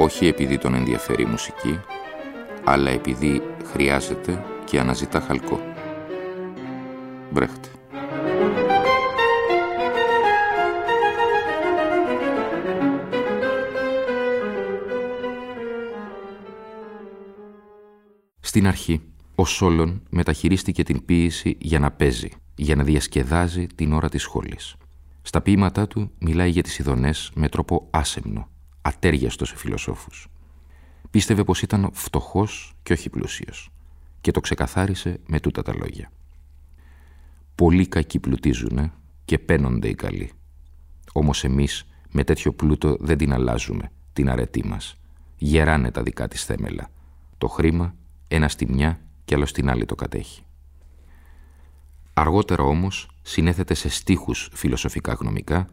όχι επειδή τον ενδιαφέρει η μουσική, αλλά επειδή χρειάζεται και αναζητά χαλκό. Μπρέχτε. Στην αρχή, ο Σόλων μεταχειρίστηκε την ποίηση για να παίζει, για να διασκεδάζει την ώρα της σχόλης. Στα ποίηματά του μιλάει για τις ειδονές με τρόπο άσεμνο, ατέριαστο σε φιλοσόφους. Πίστευε πως ήταν φτωχός και όχι πλούσιος και το ξεκαθάρισε με τούτα τα λόγια. Πολλοί κακοί πλουτίζουνε και παίνονται οι καλοί. Όμως εμείς με τέτοιο πλούτο δεν την αλλάζουμε, την αρετή μας. Γεράνε τα δικά της θέμελα. Το χρήμα, ένα στη μια και άλλο στην άλλη το κατέχει. Αργότερα όμως συνέθετε σε στίχους φιλοσοφικά γνωμικά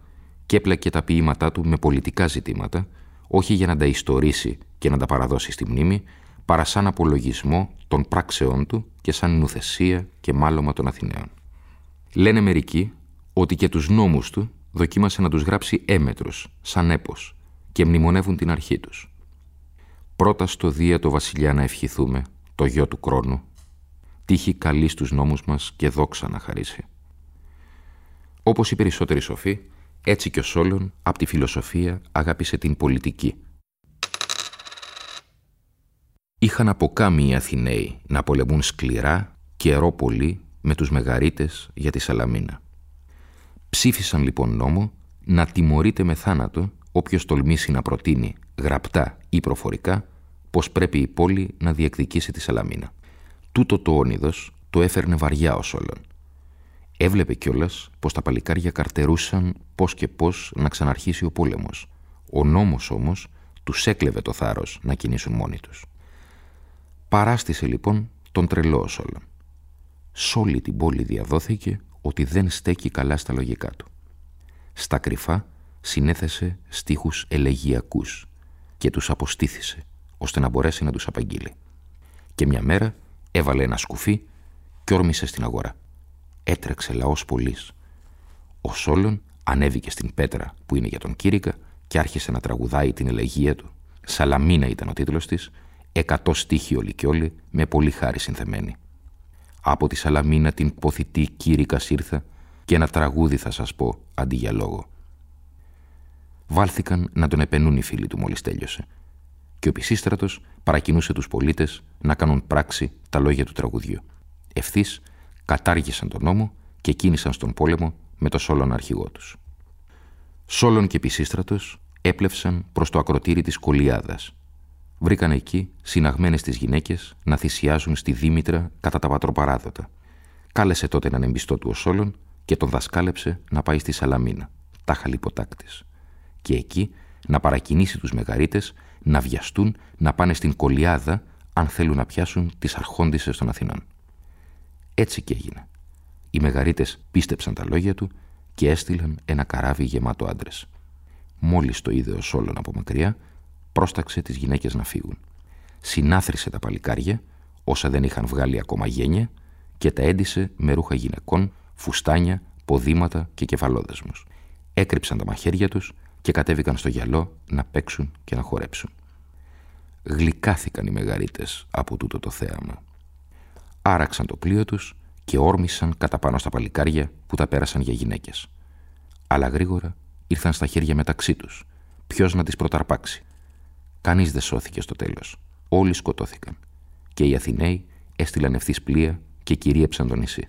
και έπλακε τα ποίηματά του με πολιτικά ζητήματα, όχι για να τα ιστορήσει και να τα παραδώσει στη μνήμη, παρά σαν απολογισμό των πράξεών του και σαν νουθεσία και μάλωμα των Αθηναίων. Λένε μερικοί ότι και τους νόμους του δοκίμασε να τους γράψει έμετρους, σαν έπος, και μνημονεύουν την αρχή τους. Πρώτα στο Δία το βασιλιά να ευχηθούμε, το γιο του Κρόνου, τύχει καλή στους νόμους μας και δόξα να χαρίσει. Όπως οι περισσότεροι σοφοί, έτσι και ο Σόλων από τη φιλοσοφία αγάπησε την πολιτική. Είχαν αποκάμει οι Αθηναίοι να πολεμούν σκληρά καιρό πολύ με τους μεγαρίτες για τη Σαλαμίνα. Ψήφισαν λοιπόν νόμο να τιμωρείται με θάνατο όποιος τολμήσει να προτείνει γραπτά ή προφορικά πως πρέπει η πόλη να διεκδικήσει τη Σαλαμίνα. Τούτο το όνειδος το έφερνε βαριά ο Σόλων Έβλεπε κιόλας πως τα παλικάρια καρτερούσαν πώς και πώς να ξαναρχίσει ο πόλεμος. Ο νόμος όμως τους έκλεβε το θάρρος να κινήσουν μόνοι τους. Παράστησε λοιπόν τον τρελό όλων. Σ' όλη την πόλη διαδόθηκε ότι δεν στέκει καλά στα λογικά του. Στα κρυφά συνέθεσε στίχους ελεγιακούς και τους αποστήθησε ώστε να μπορέσει να τους απαγγείλει. Και μια μέρα έβαλε ένα σκουφί και όρμησε στην αγορά έτρεξε λαός πολλής. Ο Σόλων ανέβηκε στην πέτρα που είναι για τον Κύρικα και άρχισε να τραγουδάει την ελεγία του. Σαλαμίνα ήταν ο τίτλος της, εκατό στίχοι όλοι και όλοι, με πολύ χάρη συνθεμένη. Από τη Σαλαμίνα την ποθητή Κύρικα ήρθα και ένα τραγούδι θα σας πω αντί για λόγο. Βάλθηκαν να τον επενούν οι φίλοι του μόλις τέλειωσε και ο Πισίστρατος παρακινούσε τους πολίτες να κάνουν πράξη τα λόγια του τραγουδιού. Ευθύς κατάργησαν τον νόμο και κίνησαν στον πόλεμο με το Σόλων αρχηγό τους. Σόλων και Πισίστρατος έπλευσαν προς το ακροτήρι της Κολιάδας. Βρήκαν εκεί συναγμένες τις γυναίκες να θυσιάζουν στη Δήμητρα κατά τα πατροπαράδοτα. Κάλεσε τότε έναν εμπιστό του ο Σόλων και τον δασκάλεψε να πάει στη Σαλαμίνα, τα χαλιποτάκτης. Και εκεί να παρακινήσει τους μεγαρίτες να βιαστούν να πάνε στην Κολιάδα αν θέλουν να πιάσουν τις αρχόντισες των Αθηνών. Έτσι και έγινε. Οι μεγαρίτες πίστεψαν τα λόγια του και έστειλαν ένα καράβι γεμάτο άντρες. Μόλις το είδε ο Σόλων από μακριά, πρόσταξε τις γυναίκες να φύγουν. Συνάθρισε τα παλικάρια, όσα δεν είχαν βγάλει ακόμα γένια, και τα έντυσε με ρούχα γυναικών, φουστάνια, ποδήματα και κεφαλόδεσμους. Έκρυψαν τα μαχαίρια τους και κατέβηκαν στο γυαλό να παίξουν και να χορέψουν. Γλυκάθηκαν οι μεγαρίτες από τούτο το θέαμα άραξαν το πλοίο τους και όρμησαν κατά πάνω στα παλικάρια που τα πέρασαν για γυναίκες. Αλλά γρήγορα ήρθαν στα χέρια μεταξύ τους. Ποιος να τις προταρπάξει. Κανείς δεν σώθηκε στο τέλος. Όλοι σκοτώθηκαν. Και οι Αθηναίοι έστειλαν ευθύς πλοία και κυρίεψαν το νησί.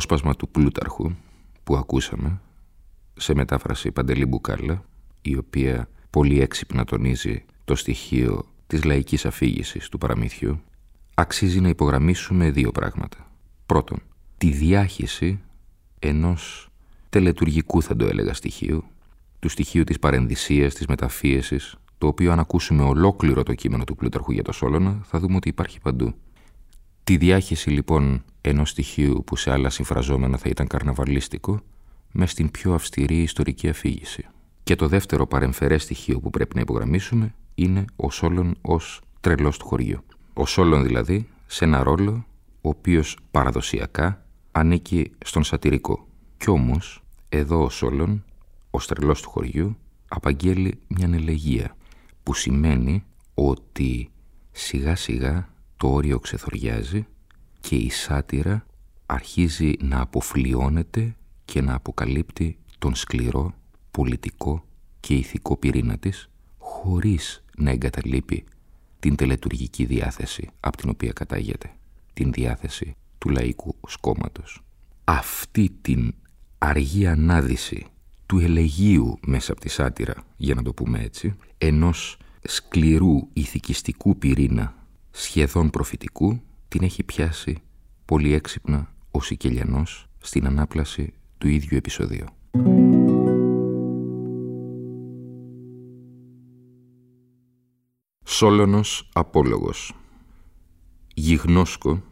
Απόσπασμα του Πλούταρχου που ακούσαμε, σε μετάφραση Παντελή Μπουκάλα, η οποία πολύ έξυπνα τονίζει το στοιχείο της λαϊκής αφήγησης του παραμύθιου, αξίζει να υπογραμμίσουμε δύο πράγματα. Πρώτον, τη διάχυση ενός τελετουργικού θα το έλεγα στοιχείου, του στοιχείου της παρενδυσίας, της μεταφίεσης, το οποίο αν ακούσουμε ολόκληρο το κείμενο του Πλούταρχου για το Σόλωνα θα δούμε ότι υπάρχει παντού. Τη διάχυση λοιπόν ενός στοιχείου που σε άλλα συμφραζόμενα θα ήταν καρναβαλίστικο με στην πιο αυστηρή ιστορική αφήγηση. Και το δεύτερο παρεμφερές στοιχείο που πρέπει να υπογραμμίσουμε είναι ο Σόλων ως τρελός του χωριού. Ο Σόλων δηλαδή σε ένα ρόλο ο οποίος παραδοσιακά ανήκει στον σατυρικό. Κι όμως εδώ ο Σόλων, ο τρελός του χωριού, απαγγέλει μια ελεγία που σημαίνει ότι σιγά σιγά το όριο ξεθοριάζει και η σάτυρα αρχίζει να αποφλιώνεται και να αποκαλύπτει τον σκληρό πολιτικό και ηθικό πυρήνα της χωρίς να εγκαταλείπει την τελετουργική διάθεση από την οποία κατάγεται, την διάθεση του λαϊκού σκόμματος. Αυτή την αργή ανάδυση του ελεγίου μέσα από τη σάτυρα, για να το πούμε έτσι, ενός σκληρού ηθικιστικού πυρήνα σχεδόν προφητικού, την έχει πιάσει πολύ έξυπνα ο Σικελιανός στην ανάπλαση του ίδιου επεισοδίου. Σόλωνος Απόλογος Γιγνώσκο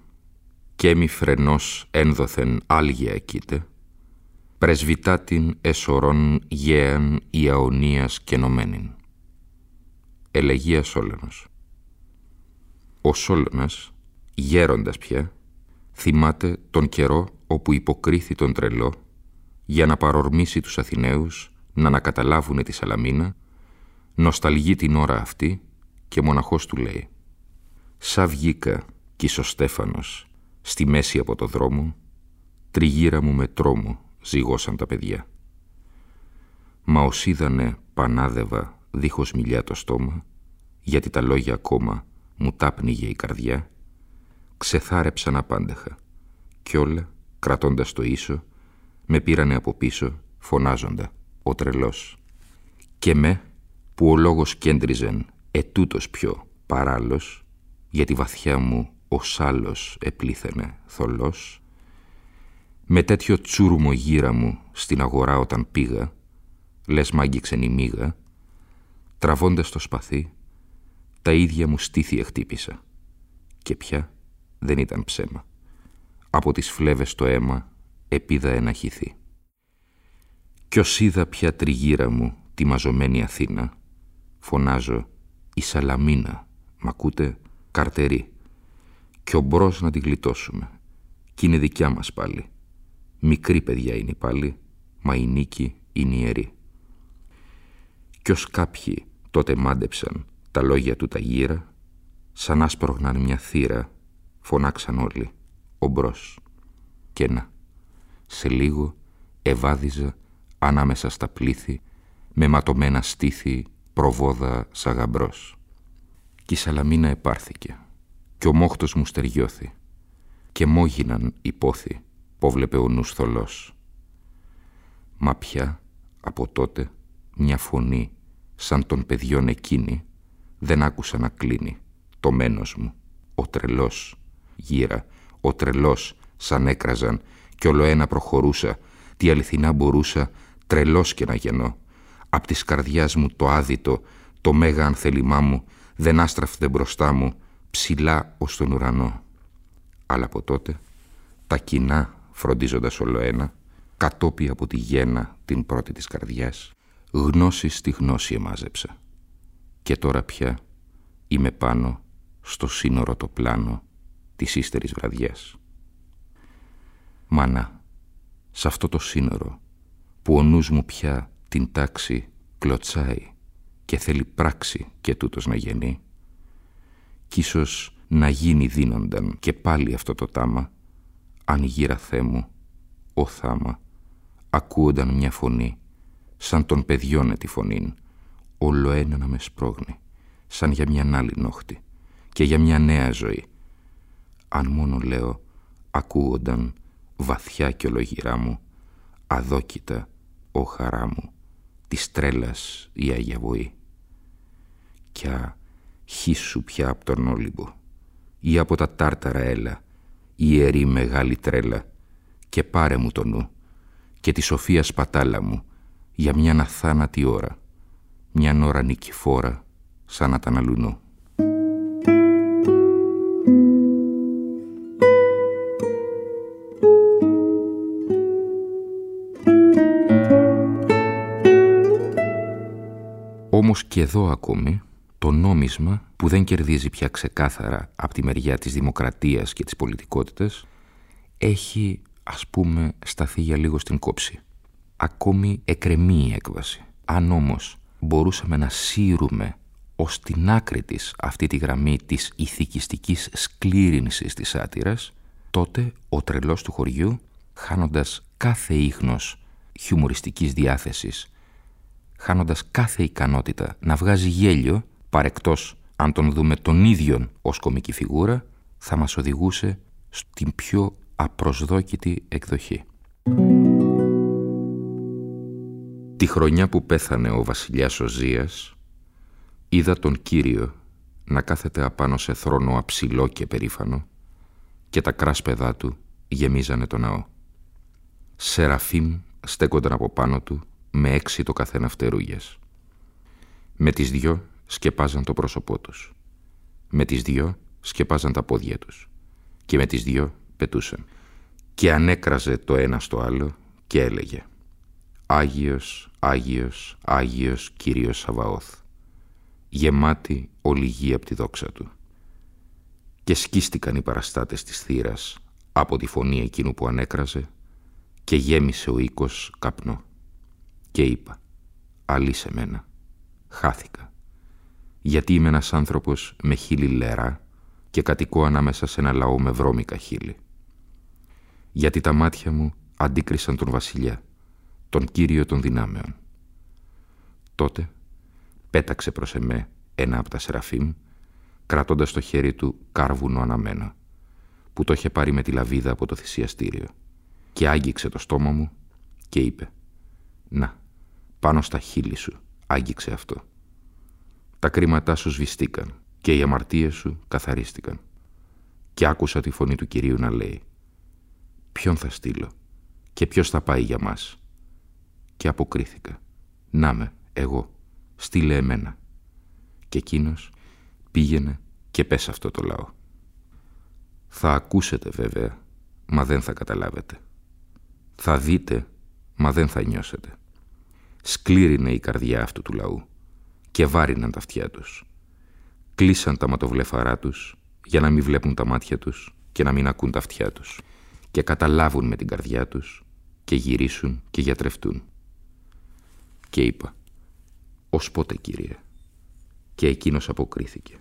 και μη φρενός ένδοθεν άλγια εκείτε, πρεσβυτάτην εσωρών γέαν Ιαωνίας και νομένην. Ελεγία Σόλωνος Ο Σόλωνας, γέροντας πια, θυμάται τον καιρό όπου υποκρίθη τον τρελό για να παρορμήσει τους Αθηναίους να ανακαταλάβουνε τη Σαλαμίνα, νοσταλγεί την ώρα αυτή και μοναχός του λέει «Σα βγήκα κι Στέφανος στη μέση από το δρόμο, τριγύρα μου με τρόμο ζυγώσαν τα παιδιά. Μα ως είδανε πανάδευα δίχως μιλιά το στόμα, γιατί τα λόγια ακόμα μου τάπνιγε η καρδιά, ξεθάρεψαν απάντεχα κι όλα, κρατώντας το ίσο, με πήρανε από πίσω, φωνάζοντα, ο τρελός. Και με, που ο λόγος κέντριζεν ετούτος πιο παράλλος, γιατί βαθιά μου ο σάλος επλήθαινε θολός, με τέτοιο τσούρμο γύρα μου στην αγορά όταν πήγα, λες μάγγιξεν η μίγα, τραβώντας το σπαθί, τα ίδια μου στήθια χτύπησα. Και πια δεν ήταν ψέμα. Από τις φλέβες το αίμα επίδα ένα χυθί. Κι ως είδα πια τριγύρα μου τη μαζωμένη Αθήνα, φωνάζω «Η Σαλαμίνα, μ' ακούτε, καρτερή» κι ο μπρος να τη γλιτώσουμε. Κι είναι δικιά μας πάλι. Μικρή παιδιά είναι πάλι, μα η νίκη είναι ιερή. Κι ως κάποιοι τότε μάντεψαν τα λόγια του τα γύρα, σαν άσπρογναν μια θύρα, φωνάξαν όλοι, ο μπρος. Και να, σε λίγο ευάδιζα ανάμεσα στα πλήθη, με ματωμένα στήθη προβόδα σαγαμπρός. Κι η Σαλαμίνα επάρθηκε κι ο μόχτος μου στεριώθη και μόγιναν υπόθη πόβλεπε ο νους θολός. Μα πια από τότε μια φωνή σαν των παιδιών εκείνη δεν άκουσα να κλείνει το μένος μου, ο τρελός γύρα, ο τρελός σαν έκραζαν κι ολοένα προχωρούσα τι αληθινά μπορούσα τρελός και να γεννώ απ' της καρδιάς μου το άδειτο το μέγα ανθελημά μου δεν άστραφτε μπροστά μου ψηλά ως τον ουρανό. Αλλά από τότε τα κοινά φροντίζοντας ένα, κατόπι από τη γένα την πρώτη της καρδιάς, γνώση στη γνώση εμάζεψα. Και τώρα πια είμαι πάνω στο σύνορο το πλάνο της ύστερης βραδιάς. Μάνα, σε αυτό το σύνορο που ο νους μου πια την τάξη κλωτσάει και θέλει πράξη και τούτος να γεννεί, κι ίσως να γίνει δίνονταν και πάλι αυτό το τάμα, αν γύρα Θεέ μου, ο θάμα, ακούονταν μια φωνή, σαν των παιδιών τη φωνήν, όλο ένα να με σπρώχνει, σαν για μια άλλη νόχτη και για μια νέα ζωή. Αν μόνο λέω, ακούονταν βαθιά και ολογυρά μου, αδόκητα, ο χαρά μου, της τρέλας η Αγία Βοή. Κι χύσου πια από τον Όλυμπο ή από τα τάρταρα έλα, ιερή μεγάλη τρέλα και πάρε μου το νου και τη σοφία σπατάλα μου για μια αθάνατη ώρα, μια ώρα νικηφόρα σαν να τα Όμως και εδώ ακόμη το νόμισμα που δεν κερδίζει πια ξεκάθαρα από τη μεριά της δημοκρατίας και της πολιτικότητας έχει ας πούμε σταθεί για λίγο στην κόψη. Ακόμη εκρεμεί η έκβαση. Αν όμως μπορούσαμε να σύρουμε ως την άκρη της αυτή τη γραμμή της ηθικιστικής σκλήρινσης της σάτυρας, τότε ο τρελός του χωριού, χάνοντας κάθε ίχνος χιουμοριστικής διάθεσης, χάνοντας κάθε ικανότητα να βγάζει γέλιο, παρεκτός αν τον δούμε τον ίδιον ως κομική φιγούρα, θα μας οδηγούσε στην πιο απροσδόκητη εκδοχή. Τη χρονιά που πέθανε ο βασιλιάς Οζίας, είδα τον Κύριο να κάθεται απάνω σε θρόνο αψηλό και περήφανο και τα κράσπεδά του γεμίζανε το ναό. Σεραφείμ στέκονταν από πάνω του με έξι το καθένα φτερούγες. Με τις δυο σκεπάζαν το πρόσωπό τους. Με τις δυο σκεπάζαν τα πόδια τους. Και με τις δυο πετούσαν. Και ανέκραζε το ένα στο άλλο και έλεγε «Άγιος, Άγιος, Άγιος Κύριος Σαβαώθ, γεμάτη ολιγή από τη δόξα Του». Και σκίστηκαν οι παραστάτες της θύρας από τη φωνή εκείνου που ανέκραζε και γέμισε ο οίκος καπνό. Και είπα «Αλή σε μένα, χάθηκα, γιατί είμαι ένας άνθρωπος με χείλη λερά και κατοικώ ανάμεσα σε ένα λαό με βρώμικα χείλη. Γιατί τα μάτια μου αντίκρισαν τον βασιλιά, τον κύριο των δυνάμεων. Τότε πέταξε προς εμέ ένα από τα σεραφείμ, κρατώντας το χέρι του κάρβουνο αναμένο, που το είχε πάρει με τη λαβίδα από το θυσιαστήριο, και άγγιξε το στόμα μου και είπε «Να, πάνω στα χείλη σου άγγιξε αυτό». Τα κρίματά σου σβηστήκαν και οι αμαρτίες σου καθαρίστηκαν. Και άκουσα τη φωνή του Κυρίου να λέει «Ποιον θα στείλω και ποιος θα πάει για μας» και αποκρίθηκα «Να με, εγώ, στείλε εμένα» και εκείνος πήγαινε και πες αυτό το λαό. Θα ακούσετε βέβαια, μα δεν θα καταλάβετε. Θα δείτε, μα δεν θα νιώσετε. Σκλήρινε η καρδιά αυτού του λαού και βάριναν τα αυτιά τους. Κλείσαν τα ματοβλεφαρά τους για να μην βλέπουν τα μάτια τους και να μην ακούν τα αυτιά τους και καταλάβουν με την καρδιά τους και γυρίσουν και γιατρευτούν. Και είπα, «Ως πότε, Κύριε» και εκείνος αποκρίθηκε.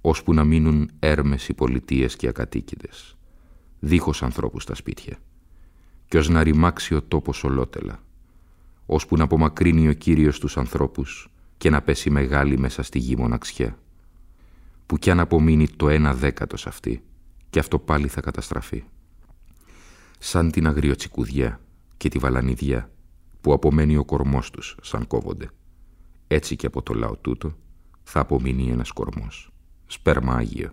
«Ώσπου να μείνουν έρμες οι πολιτείες και ακατοίκητες, δίχως ανθρώπους στα σπίτια, και ως να ρημάξει ο τόπος ολότελα, ώσπου να απομακρύνει ο Κύριος τους ανθρώπους και να πέσει μεγάλη μέσα στη γη μοναξιά. Που κι αν απομείνει το ένα δέκατος σε αυτή, και αυτό πάλι θα καταστραφεί. Σαν την αγριοτσικουδιά και τη βαλανιδιά που απομένει ο κορμός τους σαν κόβονται. Έτσι και από το λαό τούτο θα απομείνει ένας κορμός. Σπέρμα Άγιο.